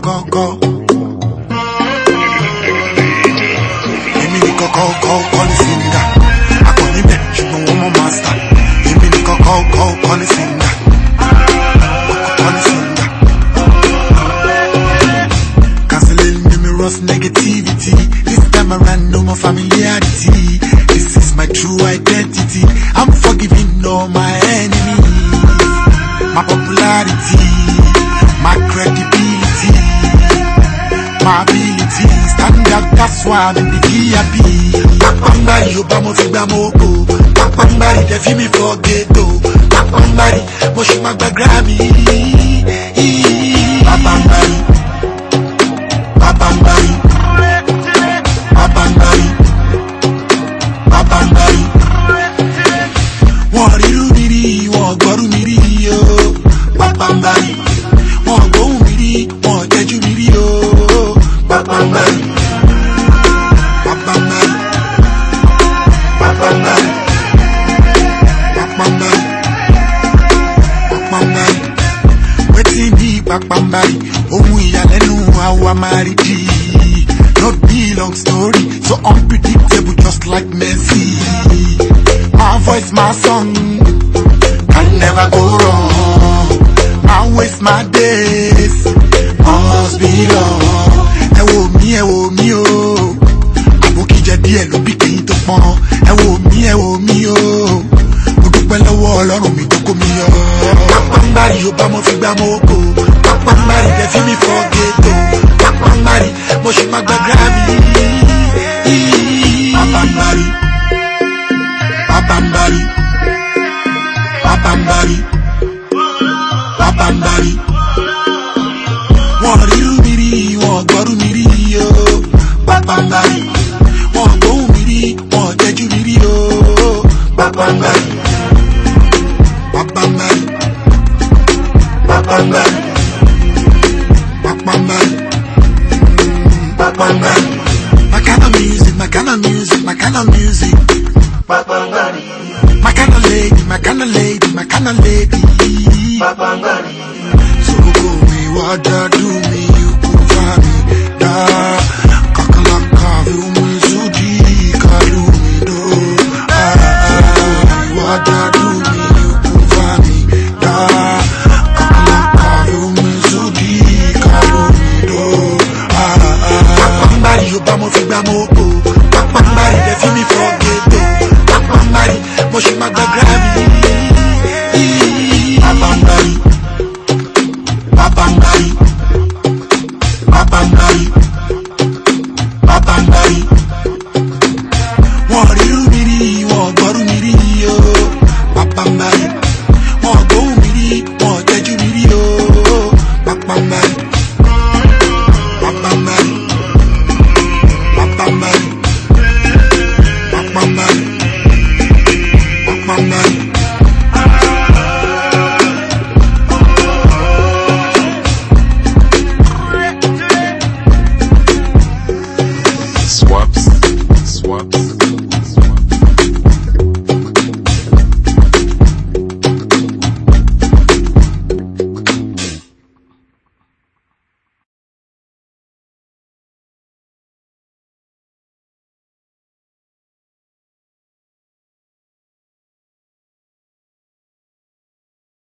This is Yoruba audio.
go go go. Èmi ni kọ́kọ́ kọ́ kọ́ ní singa. Akọni bẹ̀ ṣùgbọ́n wọ́n mọ̀ mástà. Èmi ni kọ́kọ́ kọ́ kọ́ ní singa. i be sugbon won mo masta emi ni ní singa. Canceling numerous negativity. This time around no more familiarity. wa mi kí ya bí. Pápánbárì ó bá mo fi gbá mo gbò. Pápánbárì tẹ fí mi fọ gèdò. Pápánbárì mo ṣe máa gba gírámì. Pápánbárì. Pápánbárì. pápá ohun ìyàlẹ́nu àwa máa rí jì not be long story so unpredictable just like Messi my voice my song I never go wrong I waste my days must be long ẹ wò mí ẹ wò mí o àbòkí jẹ díẹ̀ ló bí kẹ́yìn tó pọn ẹ wò mí ẹ wò mí o mo dúpẹ́ lọ́wọ́ Ọlọ́run mi. Yorùbá mo fi gbá mo kò pápá mari lẹ fi mi fọ gèdò pápá mari mo ṣe máa gba Grammy pápá mari pápá mari pápá mari pápá mari wọn rírú mi rí wọn gbọrú mi rí o pápá mari. Batman. Batman. Batman. My kind of music, my kind of lady, my kind of lady. Papa Mari, they feel me from the day. Papa Mari, Moshima grab me.